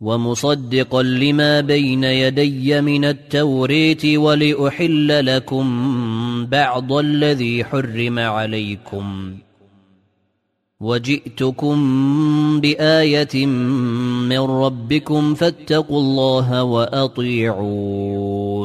ومصدقا لما بين يدي من التوريت ولأحل لكم بعض الذي حرم عليكم. وجئتكم بآية من ربكم فاتقوا الله وأطيعون.